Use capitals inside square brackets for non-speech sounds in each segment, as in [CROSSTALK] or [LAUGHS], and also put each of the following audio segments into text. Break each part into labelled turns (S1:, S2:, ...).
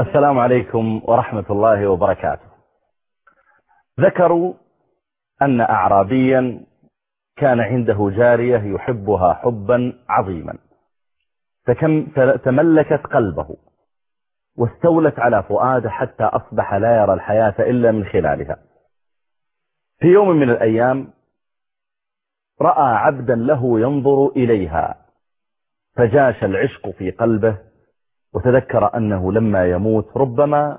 S1: السلام عليكم ورحمة الله وبركاته. ذكروا أن أعرابيا كان عنده جارية يحبها حبا عظيما. تملكت قلبه واستولت على فؤاده حتى أصبح لا يرى الحياة إلا من خلالها. في يوم من الأيام رأى عبدا له ينظر إليها فجاش العشق في قلبه وتذكر أنه لما يموت ربما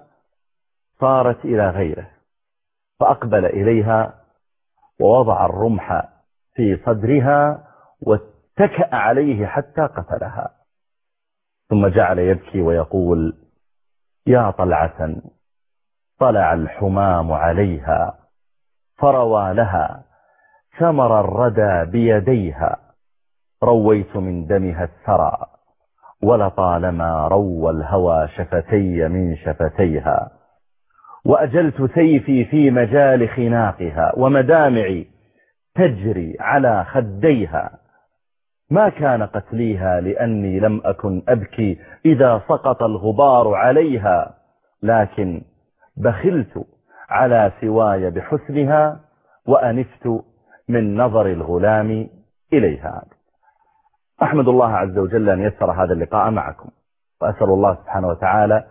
S1: صارت إلى غيره فأقبل إليها ووضع الرمح في صدرها واتكأ عليه حتى قتلها. ثم جعل يبكي ويقول يا طلعة طلع الحمام عليها فروى لها ثمر الردى بيديها رويت من دمها الثرى. ولطالما روى الهوى شفتي من شفتيها. وأجلت سيفي في مجال خناقها ومدامعي تجري على خديها. ما كان قتليها لأني لم أكن أبكي إذا سقط الغبار عليها لكن بخلت على سواي بحسنها وأنفت من نظر الغلام إليها. أحمد الله عز وجل أن يسر هذا اللقاء معكم وأسأل الله سبحانه وتعالى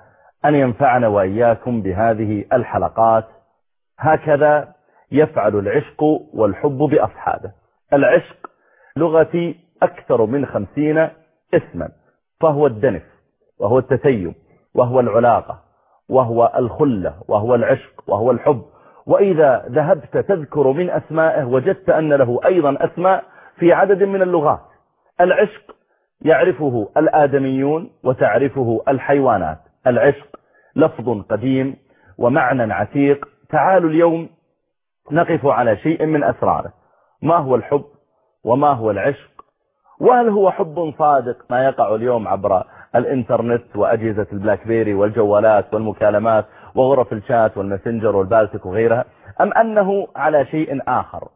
S1: أن ينفعنا وإياكم بهذه الحلقات. هكذا يفعل العشق والحب بأصحابه. العشق لغتي أكثر من خمسين اسما فهو الدنف وهو التتيم وهو العلاقة وهو الخلة وهو العشق وهو الحب. وإذا ذهبت تذكر من أسمائه وجدت أن له أيضا أسماء في عدد من اللغات. العشق يعرفه الآدميون وتعرفه الحيوانات. العشق لفظ قديم ومعنى عتيق. تعالوا اليوم نقف على شيء من أسراره. ما هو الحب وما هو العشق؟ وهل هو حب صادق؟ ما يقع اليوم عبر الإنترنت وأجهزة البلاك بيري والجوالات والمكالمات وغرف الشات والمسنجر والبالتك وغيرها؟ أم أنه على شيء آخر؟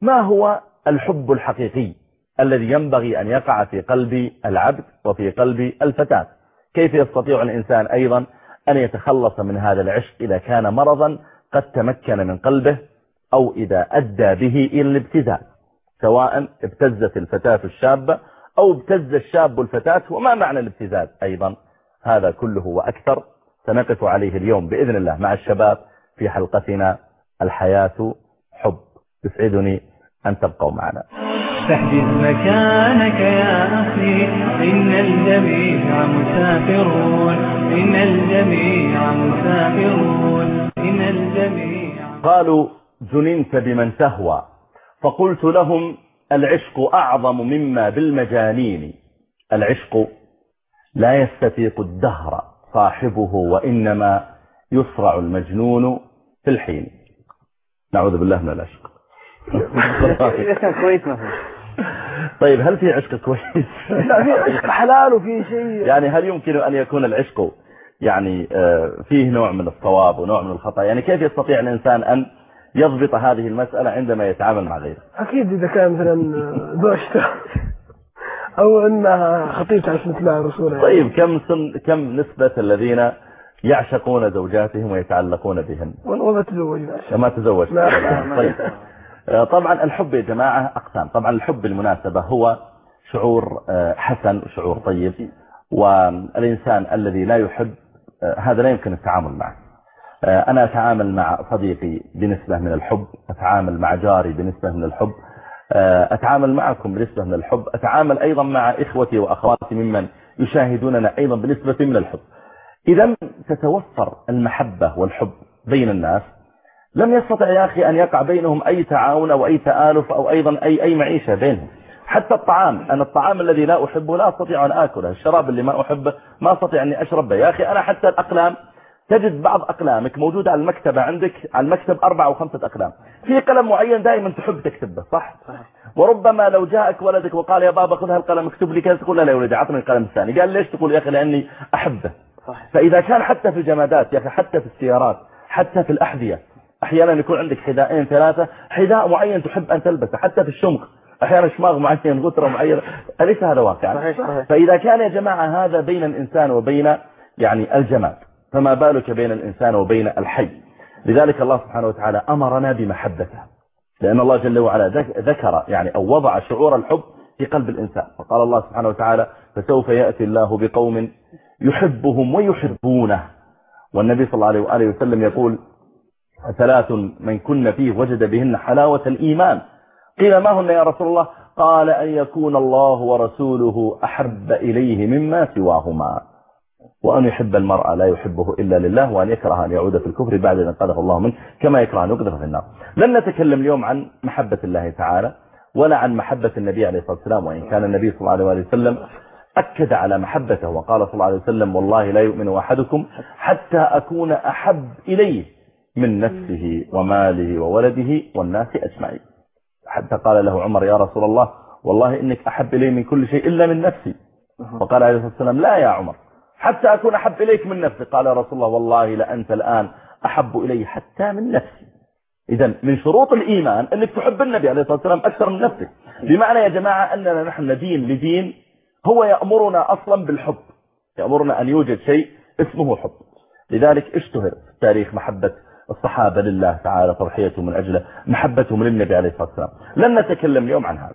S1: ما هو الحب الحقيقي؟ الذي ينبغي أن يقع في قلب العبد وفي قلب الفتاة. كيف يستطيع الإنسان أيضا أن يتخلص من هذا العشق إذا كان مرضا قد تمكن من قلبه أو إذا أدى به إلى الابتزاز سواء ابتزت الفتاة الشابة أو ابتز الشاب الفتاة وما معنى الابتزاز أيضا؟ هذا كله وأكثر. سنقف عليه اليوم بإذن الله مع الشباب في حلقتنا الحياة حب. يسعدني أن تبقوا معنا.
S2: فاحجز مكانك يا أخي إن الجميع مسافرون إن الجميع مسافرون إن الجميع
S1: قالوا جننت بمن تهوى فقلت لهم العشق أعظم مما بالمجانين. العشق لا يستفيق الدهر صاحبه وإنما يصرع المجنون في الحين. نعوذ بالله من العشق. [LAUGHS]
S3: كويس ما
S1: طيب هل في عشق كويس؟ [LAUGHS]
S3: لا في عشق حلال وفي شيء.
S1: يعني هل يمكن أن يكون العشق يعني فيه نوع من الصواب ونوع من الخطأ؟ يعني كيف يستطيع الإنسان أن يضبط هذه المسألة عندما يتعامل مع غيره؟
S3: أكيد إذا كان مثلا زوجته أو أنها خطيبته عشان تبع الرسول.
S1: طيب كم سن كم نسبة الذين يعشقون زوجاتهم ويتعلقون بهن؟
S3: وما تزوج
S1: ما تزوج
S3: لا.
S1: طيب. طبعا الحب يا جماعة أقسام. طبعا الحب بالمناسبة هو شعور حسن وشعور طيب والإنسان الذي لا يحب هذا لا يمكن التعامل معه. أنا أتعامل مع صديقي بنسبة من الحب أتعامل مع جاري بنسبة من الحب أتعامل معكم بنسبة من الحب أتعامل أيضا مع إخوتي وأخواتي ممن يشاهدوننا أيضا بنسبة من الحب. إذا تتوفر المحبة والحب بين الناس لم يستطع يا أخي أن يقع بينهم أي تعاون أو أي تآلف أو أيضا أي, أي معيشة بينهم. حتى الطعام أنا الطعام الذي لا أحبه لا أستطيع أن آكله الشراب اللي ما أحبه ما أستطيع أني أشرب به. يا أخي أنا حتى الأقلام تجد بعض أقلامك موجودة على المكتبة عندك على المكتب أربعة أو خمسة أقلام. في قلم معين دائما تحب تكتب به صح؟ صح وربما لو جاءك ولدك وقال يا بابا خذ هالقلم اكتب لي كذا تقول لا لا يا ولدي عطني القلم الثاني. قال ليش تقول يا أخي؟ لأني أحبه.
S3: صح.
S1: فإذا كان حتى في الجمادات يا أخي حتى في السيارات حتى في الأحذية أحيانا يكون عندك حذاءين ثلاثة حذاء معين تحب أن تلبسه حتى في الشمخ أحيانا شماغ معين غترة معينة. أليس هذا واقعا؟
S3: صحيح صحيح.
S1: فإذا كان يا جماعة هذا بين الإنسان وبين يعني الجماد فما بالك بين الإنسان وبين الحي؟ لذلك الله سبحانه وتعالى أمرنا بمحبته. لأن الله جل وعلا ذكر يعني أو وضع شعور الحب في قلب الإنسان. فقال الله سبحانه وتعالى فسوف يأتي الله بقوم يحبهم ويحبونه. والنبي صلى الله عليه وآله وسلم يقول ثلاث من كن فيه وجد بهن حلاوة الإيمان. قيل ما هن يا رسول الله؟ قال أن يكون الله ورسوله أحب إليه مما سواهما. وأن يحب المرأة لا يحبه إلا لله وأن يكره أن يعود في الكفر بعد أن قذف الله منه كما يكره أن يقذف في النار. لن نتكلم اليوم عن محبة الله تعالى ولا عن محبة النبي عليه الصلاة والسلام وإن كان النبي صلى الله عليه وسلم أكد على محبته وقال صلى الله عليه وسلم والله لا يؤمن أحدكم حتى أكون أحب إليه. من نفسه وماله وولده والناس أجمعين. حتى قال له عمر يا رسول الله والله إنك أحب إلي من كل شيء إلا من نفسي. فقال عليه الصلاة والسلام لا يا عمر حتى أكون أحب إليك من نفسي. قال يا رسول الله والله لأنت الآن أحب إلي حتى من نفسي. إذا من شروط الإيمان أنك تحب النبي عليه الصلاة والسلام أكثر من نفسك. بمعنى يا جماعة أننا نحن ندين لدين هو يأمرنا أصلا بالحب. يأمرنا أن يوجد شيء اسمه حب. لذلك اشتهر في تاريخ محبة الصحابة لله تعالى تضحيتهم من أجله محبتهم للنبي عليه الصلاة والسلام. لن نتكلم اليوم عن هذا.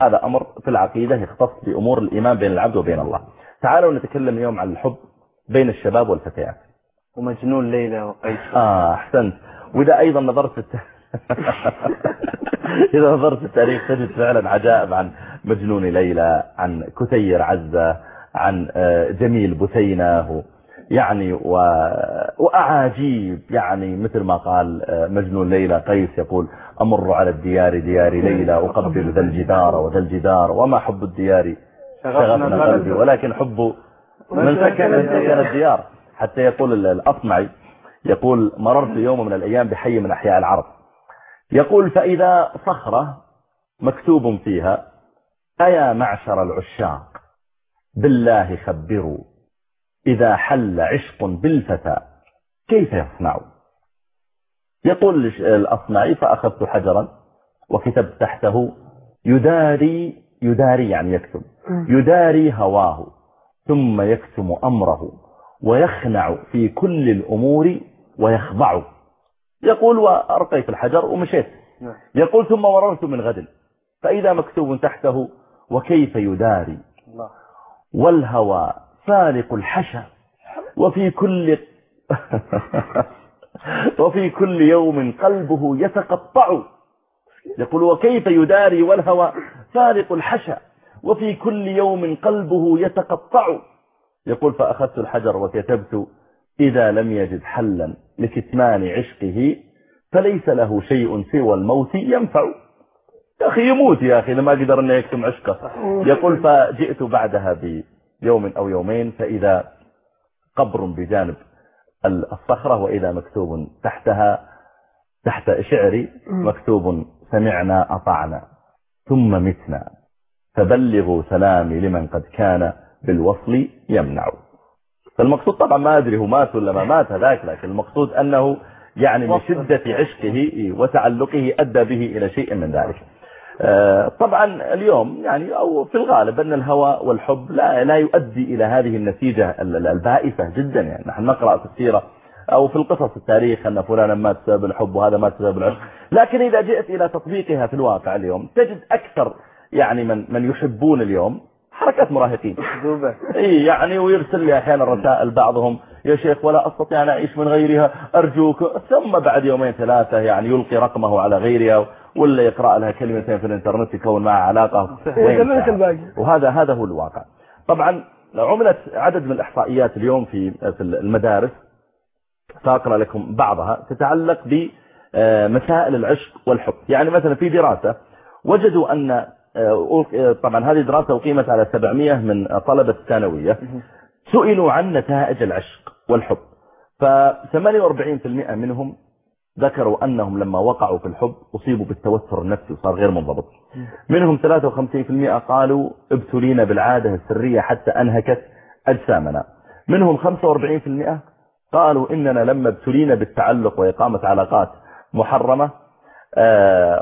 S1: هذا أمر في العقيدة يختص بأمور الإيمان بين العبد وبين الله. تعالوا نتكلم اليوم عن الحب بين الشباب والفتيات.
S4: ومجنون ليلى وقيس.
S1: آه أحسنت. وإذا أيضا نظرت الت... [LAUGHS] إذا نظرت التاريخ تجد فعلا عجائب عن مجنون ليلى عن كثير عزة عن آه، جميل بثينة يعني و... وأعاجيب يعني مثل ما قال آه، مجنون ليلى قيس يقول أمر على الديار ديار ليلى أقبل ذا الجدار وذا الجدار وما حب الديار؟ شغفنا قلبي ولكن حب من سكن من سكن الديار. حتى يقول الأصمعي يقول مررت يوم من الأيام بحي من أحياء العرب. يقول فإذا صخرة مكتوب فيها أيا معشر العشاق؟ بالله خبروا. إذا حل عشق بالفتى كيف يصنع؟ يقول الأصمعي فأخذت حجرا وكتبت تحته يداري يداري يعني يكتب يداري هواه ثم يكتم أمره ويخنع في كل الأمور ويخضع. يقول وأرقيت الحجر ومشيت. نعم. يقول ثم مررت من غد فإذا مكتوب تحته وكيف يداري؟ والهوى فالق الحشا وفي كل [LAUGHS] وفي كل يوم قلبه يتقطع. يقول وكيف يداري والهوى؟ فارق الحشا وفي كل يوم قلبه يتقطع. يقول فأخذت الحجر وكتبت إذا لم يجد حلا لكتمان عشقه فليس له شيء سوى الموت ينفع. يا أخي يموت يا أخي لما قدر أنه يكتم عشقه. يقول فجئت بعدها بيوم أو يومين فإذا قبر بجانب الصخرة وإذا مكتوب تحتها تحت شعري مكتوب سمعنا أطعنا ثم متنا. فبلغوا سلامي لمن قد كان بالوصل يمنع. فالمقصود طبعا ما أدري هو مات ولا ما مات هذاك لكن المقصود أنه يعني من شدة عشقه وتعلقه أدى به إلى شيء من ذلك. طبعا اليوم يعني أو في الغالب أن الهوى والحب لا, لا يؤدي إلى هذه النتيجة البائسة جدا يعني. نحن نقرأ في السيرة أو في القصص التاريخ أن فلانا مات بسبب الحب وهذا مات بسبب العشق. لكن إذا جئت إلى تطبيقها في الواقع اليوم تجد أكثر يعني من من يحبون اليوم حركات مراهقين. إي يعني ويرسل لي أحيانا رسائل بعضهم يا شيخ ولا أستطيع أن أعيش من غيرها. أرجوك ثم بعد يومين ثلاثة يعني يلقي رقمه على غيرها ولا يقرأ لها كلمتين في الإنترنت يكون معها علاقة وهذا هذا هو الواقع. طبعا عملت عدد من الإحصائيات اليوم في في المدارس سأقرأ لكم بعضها تتعلق بمسائل العشق والحب. يعني مثلا في دراسة وجدوا أن آه، طبعا هذه دراسة أقيمت على 700 من طلبة الثانوية سئلوا عن نتائج العشق. والحب. ف48% منهم ذكروا أنهم لما وقعوا في الحب أصيبوا بالتوتر النفسي وصار غير منضبط. منهم 53% قالوا ابتلينا بالعادة السرية حتى أنهكت أجسامنا. منهم 45% قالوا إننا لما ابتلينا بالتعلق وإقامة علاقات محرمة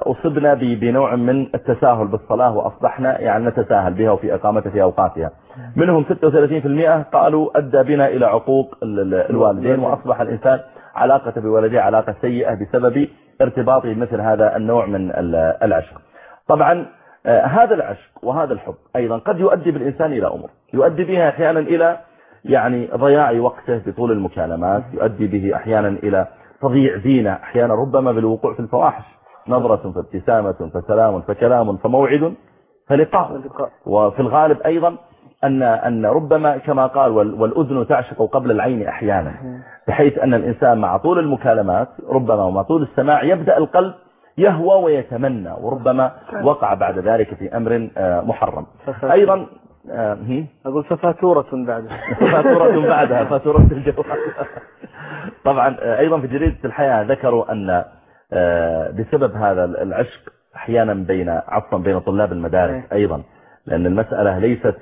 S1: أصبنا ب- بنوع من التساهل بالصلاة وأصبحنا يعني نتساهل بها وفي إقامتها في أوقاتها. منهم 36% قالوا أدى بنا إلى عقوق ال- ال- الوالدين وأصبح الإنسان علاقة بولديه علاقة سيئة بسبب ارتباطه بمثل هذا النوع من ال- العشق. طبعا آه، هذا العشق وهذا الحب أيضا قد يؤدي بالإنسان إلى أمور. يؤدي بها أحيانا إلى يعني ضياع وقته بطول المكالمات يؤدي به أحيانا إلى تضييع زينة أحيانا ربما بالوقوع في الفواحش. نظرة فابتسامة فسلام فكلام فموعد فلقاء. وفي الغالب أيضا أن, أن ربما كما قال وال- والأذن تعشق قبل العين أحيانا بحيث أن الإنسان مع طول المكالمات ربما ومع طول السماع يبدأ القلب يهوى ويتمنى وربما وقع بعد ذلك في أمر آه، محرم. أيضا آه،؟
S4: أقول ففاتورة بعد. [LAUGHS]
S1: فاتورة بعدها فاتورة الجوال طبعا آه، أيضا في جريدة الحياة ذكروا أن بسبب هذا العشق أحيانا بين عفوا بين طلاب المدارس أيضا. لأن المسألة ليست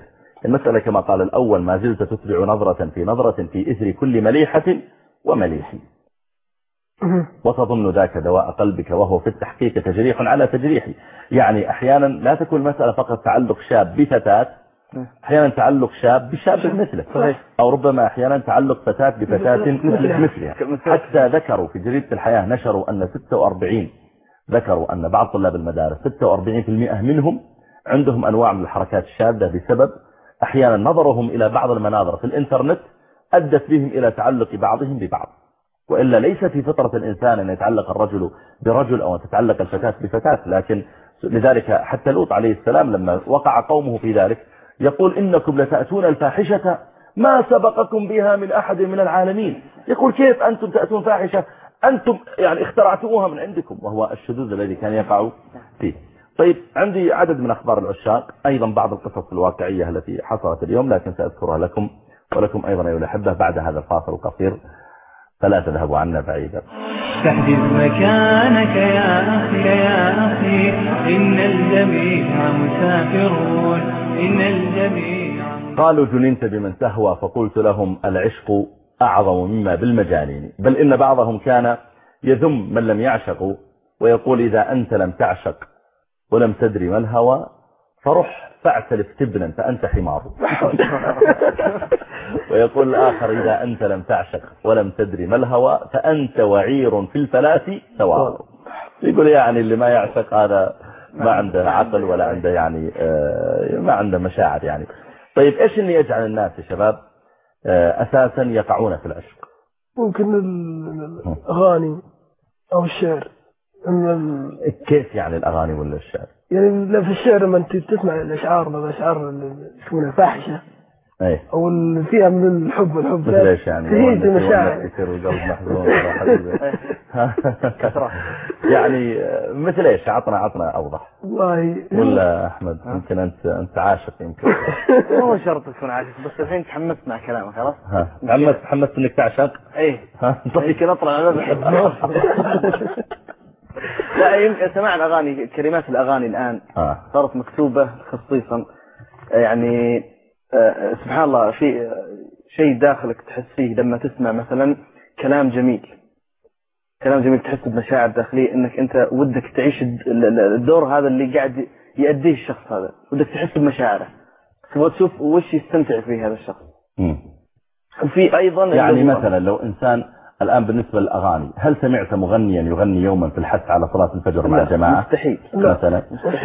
S1: المسألة كما قال الأول ما زلت تتبع نظرة في نظرة في إثر كل مليحة ومليح. وتظن ذاك دواء قلبك وهو في التحقيق تجريح على تجريح. يعني أحيانا لا تكون المسألة فقط تعلق شاب بفتاة أحيانا تعلق شاب بشاب مثله
S4: صحيح.
S1: أو ربما أحيانا تعلق فتاة بفتاة
S3: مثلها.
S1: مثلها حتى ذكروا في جريدة الحياة نشروا أن 46 ذكروا أن بعض طلاب المدارس 46% منهم عندهم أنواع من الحركات الشاذة بسبب أحيانا نظرهم إلى بعض المناظر في الإنترنت أدت بهم إلى تعلق بعضهم ببعض وإلا ليس في فطرة الإنسان أن يتعلق الرجل برجل أو أن تتعلق الفتاة بفتاة لكن لذلك حتى لوط عليه السلام لما وقع قومه في ذلك يقول إنكم لتأتون الفاحشة ما سبقكم بها من أحد من العالمين. يقول كيف أنتم تأتون فاحشة؟ أنتم يعني اخترعتموها من عندكم. وهو الشذوذ الذي كان يقع فيه. طيب عندي عدد من أخبار العشاق أيضا بعض القصص الواقعية التي حصلت اليوم لكن سأذكرها لكم ولكم أيضا أيها الأحبة بعد هذا الفاصل القصير. فلا تذهبوا عنا بعيدا.
S2: تحجز مكانك يا أخي يا أخي إن الجميع مسافرون. إن الجميع
S1: قالوا جننت بمن تهوى فقلت لهم العشق أعظم مما بالمجانين بل إن بعضهم كان يذم من لم يعشقوا ويقول إذا أنت لم تعشق ولم تدري ما الهوى فرح فاعتلف تبنا فأنت حمار. [LAUGHS] ويقول الآخر إذا أنت لم تعشق ولم تدري ما الهوى فأنت وعير في الفلاة سواء يقول يعني اللي ما يعشق هذا ما عنده عقل ولا عنده يعني آه، ما عنده مشاعر يعني. طيب إيش اللي يجعل الناس يا شباب آه، أساسا يقعون في العشق؟
S3: ممكن ال- الأغاني أو الشعر.
S1: كيف يعني الأغاني ولا الشعر؟
S3: يعني في الشعر لما أنت تسمع الأشعار اللي يسمونها فاحشة
S1: إيه
S3: أو اللي فيها من الحب والحب.
S1: مثل إيش يعني؟
S3: تهيج
S1: والناس يصير القلب محزون. [LAUGHS] يعني آه، مثل إيش؟ عطنا عطنا أوضح.
S3: والله.
S1: ولا أحمد يمكن أنت أنت عاشق يمكن. [LAUGHS]
S4: مو شرط تكون عاشق بس الحين تحمست مع كلامك خلاص؟
S1: ها. محمد تحمست إنك تعشق؟
S4: إيه.
S1: ها. طيب.
S4: يمكن أطلع أنا بحب [LAUGHS] لا يمكن سماع الأغاني كلمات الأغاني الآن.
S1: آه.
S4: صارت مكتوبة خصيصا. يعني آه، سبحان الله في آه، شيء داخلك تحس فيه لما تسمع مثلا كلام جميل. كلام جميل تحس بمشاعر داخلية إنك أنت ودك تعيش الد- ال- ال- الدور هذا اللي قاعد يأديه الشخص هذا. ودك تحس بمشاعره. تبغى تشوف وش يستمتع فيه هذا الشخص.
S1: مم.
S4: وفي أيضا
S1: يعني مثلا لو إنسان الآن بالنسبة للأغاني هل سمعت مغنيا يغني يوما في الحث على صلاة الفجر مع الجماعة؟
S4: مستحيل.
S1: مثلا؟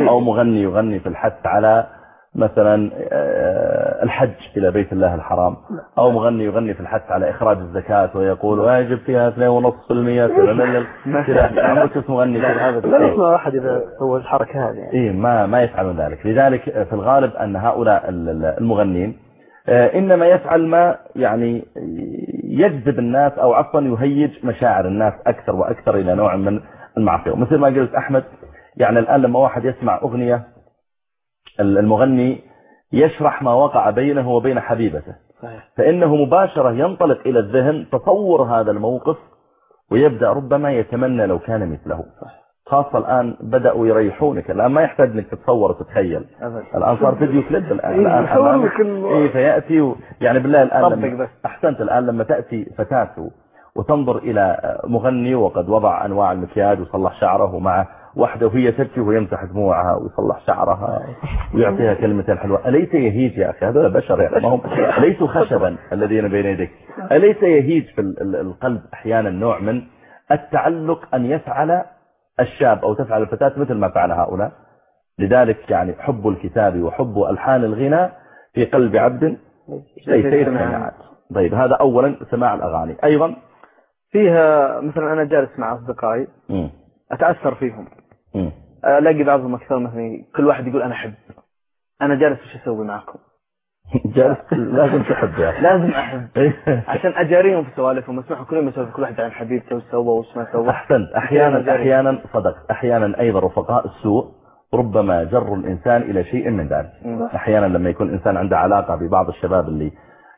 S1: أو مغني يغني في الحث على مثلا آه، الحج إلى بيت الله الحرام. أو مغني يغني في الحث على إخراج الزكاة ويقول واجب فيها 2.5% كذا. عمرك شفت مغني كذا
S4: لا. نسمع أحد إذا سوى الحركة هذه يعني.
S1: إيه ما ما يفعلون ذلك. لذلك في الغالب أن هؤلاء ال- ال- المغنين آه، إنما يفعل ما يعني يجذب الناس أو عفوا يهيج مشاعر الناس أكثر وأكثر إلى نوع من المعصية. ومثل ما قلت أحمد يعني الآن لما واحد يسمع أغنية المغني يشرح ما وقع بينه وبين حبيبته.
S4: صحيح.
S1: فإنه مباشرة ينطلق إلى الذهن تصور هذا الموقف ويبدأ ربما يتمنى لو كان مثله. خاصة الآن بدأوا يريحونك. الآن ما يحتاج إنك تتصور وتتخيل. الآن صار فيديو كليب. الآن
S3: إيه،
S1: الآن
S3: ال-
S1: إيه فيأتي و... يعني بالله الآن لما. أحسنت الآن لما تأتي فتاة وتنظر إلى مغني وقد وضع أنواع المكياج وصلح شعره ومع واحدة وهي تبكي ويمسح دموعها ويصلح شعرها ويعطيها كلمة حلوة أليس يهيج يا أخي؟ هذا بشر يعني ما هم ليسوا خشبا الذين بين يديك؟ أليس يهيج في القلب أحيانا نوع من التعلق أن يفعل الشاب أو تفعل الفتاة مثل ما فعل هؤلاء؟ لذلك يعني حب الكتاب وحب ألحان الغنى في قلب عبد ليس يسمع. طيب هذا أولا سماع الأغاني. أيضا؟
S4: فيها مثلا أنا جالس مع أصدقائي. أتأثر فيهم. ألاقي بعضهم أكثر مثلا كل واحد يقول أنا أحب. أنا جالس وش أسوي معكم؟ [LAUGHS]
S1: جالس لازم تحب يا [LAUGHS]
S4: لازم أحب. [LAUGHS] عشان أجاريهم في سوالفهم. أسمعهم كل يوم يسولف كل واحد عن حبيبته وش سوى وش ما سوى.
S1: أحسنت أحيانا أحيانا صدقت أحيانا أيضا رفقاء السوء. ربما جر الإنسان إلى شيء من ذلك. أحيانا لما يكون الإنسان عنده علاقة ببعض الشباب اللي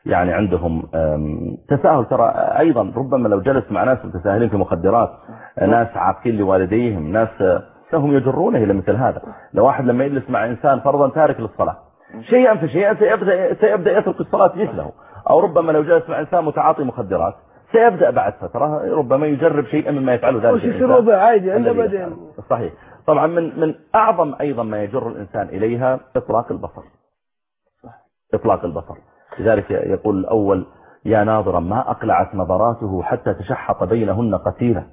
S1: يعني عندهم تساهل. ترى أيضا ربما لو جلس مع ناس متساهلين في مخدرات ناس عاقين لوالديهم ناس هم يجرونه إلى مثل هذا. لو واحد لما يجلس مع إنسان فرضا تارك للصلاة. شيئا فشيئا سيبدأ, سيبدأ يترك الصلاة مثله. أو ربما لو جلس مع إنسان متعاطي مخدرات سيبدأ بعد فترة ربما يجرب شيئا مما يفعله ذلك
S3: الإنسان عادي بعدين.
S1: صحيح. طبعا من من أعظم أيضا ما يجر الإنسان إليها إطلاق البصر. إطلاق البصر. لذلك يقول الأول يا ناظرا ما أقلعت نظراته حتى تشحط بينهن قتيلة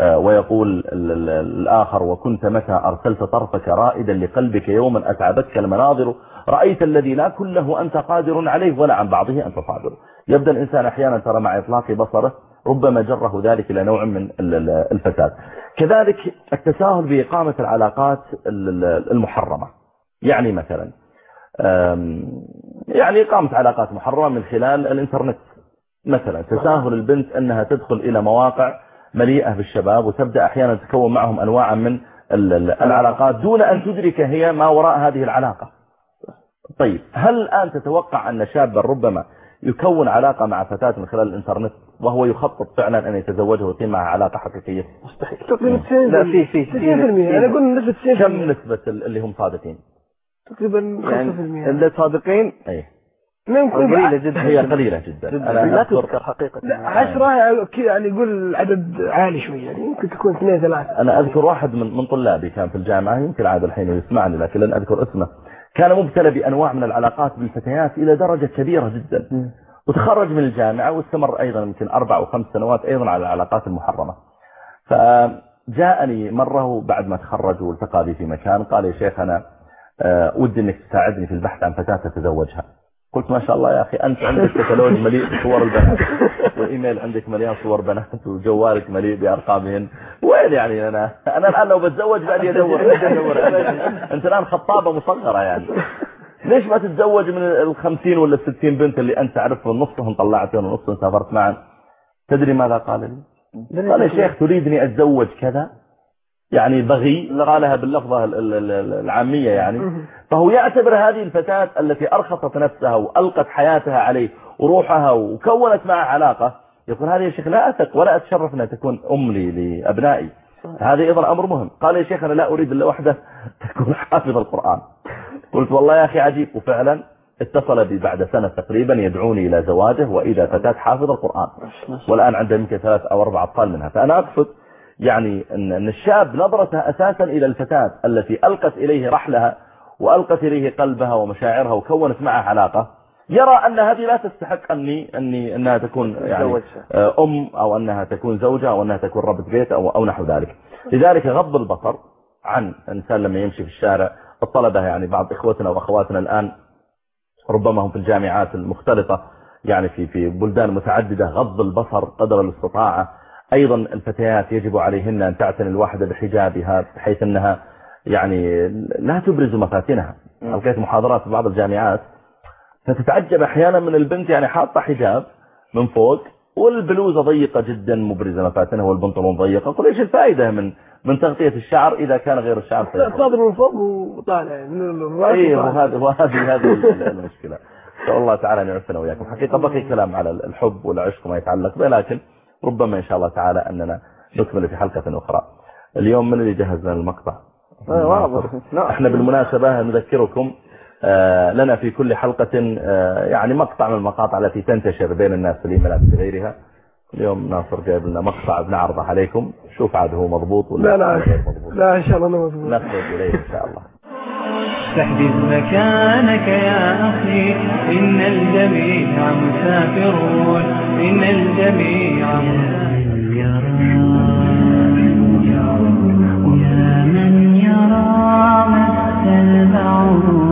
S1: ويقول الآخر وكنت متى أرسلت طرفك رائدا لقلبك يوما أتعبتك المناظر؟ رأيت الذي لا كله أنت قادر عليه ولا عن بعضه أنت صادر يبدأ الإنسان أحيانا ترى مع إطلاق بصره ربما جره ذلك إلى نوع من الفساد. كذلك التساهل بإقامة العلاقات المحرمة. يعني مثلا يعني إقامة علاقات محرمة من خلال الإنترنت. مثلا تساهل البنت أنها تدخل إلى مواقع مليئة بالشباب وتبدأ أحيانا تكون معهم أنواع من العلاقات دون أن تدرك هي ما وراء هذه العلاقة. طيب هل الآن تتوقع أن شابا ربما يكون علاقة مع فتاة من خلال الإنترنت وهو يخطط فعلا أن يتزوجها ويقيم معها علاقة حقيقية؟
S3: مستحيل. تقريبا 90% لا في في 90% أنا أقول نسبة 90%
S1: كم نسبة اللي هم صادقين؟
S3: تقريبا 5%
S4: يعني اللي صادقين
S3: إيه.
S1: قليلة جدا هي قليلة جدا,
S4: جدا. لا تذكر حقيقة
S3: لا عشرة يعني يقول عدد عالي شوي يعني يمكن تكون اثنين ثلاثة.
S1: أنا أذكر واحد من من طلابي كان في الجامعة يمكن عاد الحين يسمعني لكن لن أذكر اسمه. كان مبتلى بأنواع من العلاقات بالفتيات إلى درجة كبيرة جدا. وتخرج من الجامعة واستمر أيضا يمكن أربع أو خمس سنوات أيضا على العلاقات المحرمة. فجاءني مرة بعد ما تخرج والتقى بي في مكان قال يا شيخ أنا ودي أنك تساعدني في البحث عن فتاة تتزوجها قلت ما شاء الله يا أخي أنت عندك كتالوج مليء بصور البنات. [LAUGHS] والإيميل عندك مليان صور بنات وجوالك مليء بأرقامهن. وين يعني أنا؟ أنا الآن لو بتزوج بعد يدور. [LAUGHS] أنت الآن خطابة مصغرة يعني. [LAUGHS] ليش ما تتزوج من الخمسين ولا الستين بنت اللي أنت تعرفهم نصهم طلعتهم ونصهم سافرت معا تدري ماذا قال لي؟ قال يا شيخ تريدني أتزوج كذا؟ يعني بغي قالها باللفظة العامية يعني. فهو يعتبر هذه الفتاة التي أرخصت نفسها وألقت حياتها عليه وروحها وكونت معه علاقة يقول هذه يا شيخ لا أثق ولا أتشرف أنها تكون أم لي لأبنائي هذا أيضا أمر مهم. قال يا شيخ أنا لا أريد إلا وحدة [LAUGHS] تكون حافظ القرآن. قلت والله يا أخي عجيب. وفعلا اتصل بي بعد سنة تقريبا يدعوني إلى زواجه وإذا فتاة حافظ القرآن. والآن عنده يمكن ثلاث أو أربع أطفال منها. فأنا أقصد يعني أن الشاب نظرته أساسا إلى الفتاة التي ألقت إليه رحلها وألقت إليه قلبها ومشاعرها وكونت معه علاقة. يرى أن هذه لا تستحق أني أني أنها تكون يعني أم أو أنها تكون زوجة أو أنها تكون ربة بيت أو, أو نحو ذلك. لذلك غض البصر عن إنسان لما يمشي في الشارع الطلبة يعني بعض إخوتنا وأخواتنا الآن ربما هم في الجامعات المختلطة يعني في في بلدان متعددة غض البصر قدر الاستطاعة أيضا الفتيات يجب عليهن أن تعتني الواحدة بحجابها بحيث أنها يعني لا تبرز مفاتنها. ألقيت محاضرات في بعض الجامعات فتتعجب أحيانا من البنت يعني حاطة حجاب من فوق والبلوزة ضيقة جدا مبرزة مفاتنها والبنطلون ضيقة. قل إيش الفائدة من من تغطية الشعر إذا كان غير الشعر
S3: صادر من فوق وطالع من الرأس
S1: إيه وهذه وهذه هذه المشكلة نسأل الله تعالى أن يعفنا وإياكم حقيقة بقي كلام على الحب والعشق وما يتعلق به لكن ربما إن شاء الله تعالى أننا نكمل في حلقة أخرى. اليوم من اللي جهز لنا المقطع؟ إحنا بالمناسبة نذكركم لنا في كل حلقة يعني مقطع من المقاطع التي تنتشر بين الناس في الإيميلات وغيرها اليوم ناصر جايب لنا مقطع بنعرضه عليكم. شوف عاد هو مضبوط ولا
S3: لا لا لا إن شاء الله أنا مضبوط.
S1: نخرج إليه إن شاء الله.
S2: تحجز مكانك يا أخي. إن الجميع مسافرون. إن الجميع
S5: يا من يرى مس البعوض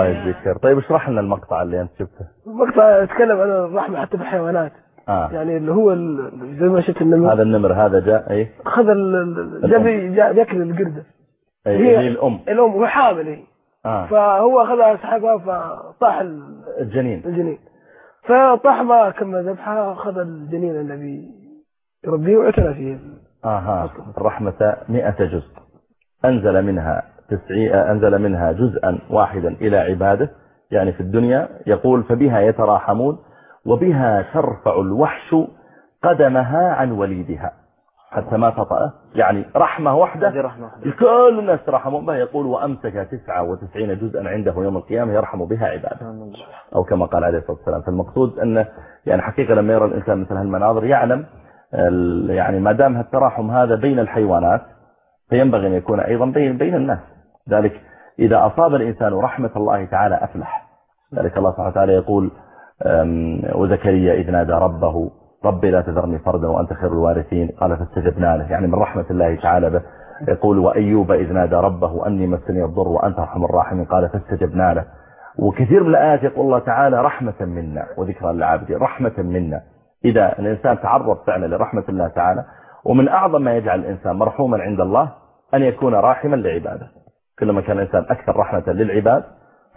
S1: الله يجزيك خير. طيب اشرح لنا المقطع اللي أنت شفته؟
S3: المقطع يتكلم عن الرحمة حتى في الحيوانات.
S1: آه.
S3: يعني اللي هو زي ما شفت النمر.
S1: هذا النمر هذا جاء إيه؟
S3: اخذ جاب جا- بياكل القردة.
S1: إيه،
S3: هي-
S1: هي الأم.
S3: الأم وهي حامل هي
S1: آه.
S3: فهو أخذها سحبها فطاح ال-
S1: الجنين.
S3: الجنين. فطاح ما كمل ذبحها أخذ الجنين الذي يربيه واعتنى فيه.
S1: أها الرحمة مئة جزء. أنزل منها تسعي أنزل منها جزءا واحدا إلى عباده. يعني في الدنيا يقول فبها يتراحمون وبها ترفع الوحش قدمها عن وليدها. حتى ما تطأه يعني رحمة واحدة. كل الناس ترحمون بها. يقول وأمسك تسعة وتسعين جزءا عنده يوم القيامة يرحم بها عباده. أو كما قال عليه الصلاة والسلام. فالمقصود أن يعني حقيقة لما يرى الإنسان مثل هالمناظر يعلم يعني ما دام هالتراحم هذا بين الحيوانات فينبغي أن يكون أيضا بين بين الناس. ذلك إذا أصاب الإنسان رحمة الله تعالى أفلح. ذلك الله سبحانه وتعالى يقول وزكريا إذ نادى ربه ربي لا تذرني فردا وأنت خير الوارثين. قال فاستجبنا له. يعني من رحمة الله تعالى به. يقول وأيوب إذ نادى ربه أني مسني الضر وأنت أرحم الراحمين. قال فاستجبنا له. وكثير من الآيات يقول الله تعالى رحمة منا وذكرى للعابدين رحمة منا. إذا الإنسان تعرض فعلا لرحمة الله تعالى ومن أعظم ما يجعل الإنسان مرحوما عند الله أن يكون راحما لعباده. كلما كان الإنسان أكثر رحمة للعباد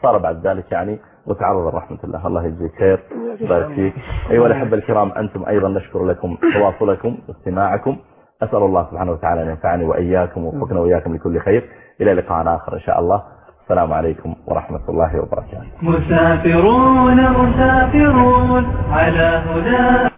S1: صار بعد ذلك يعني وتعرض لرحمة الله. الله يجزيك خير بارك فيك. أيها الأحبة الكرام أنتم أيضا نشكر لكم تواصلكم واستماعكم أسأل الله سبحانه وتعالى أن ينفعني وإياكم ووفقنا وإياكم لكل خير. إلى لقاء آخر إن شاء الله. السلام عليكم ورحمة الله وبركاته.
S2: مسافرون مسافرون على هدى